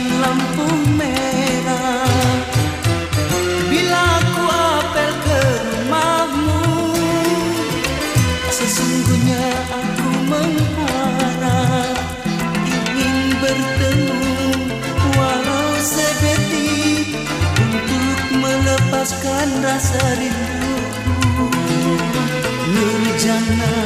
lampu merah. Bila aku apel Sesungguhnya aku mengharap Ingin bertemu. Walau sedetik Untuk melepaskan rasa rinduku. Nurjana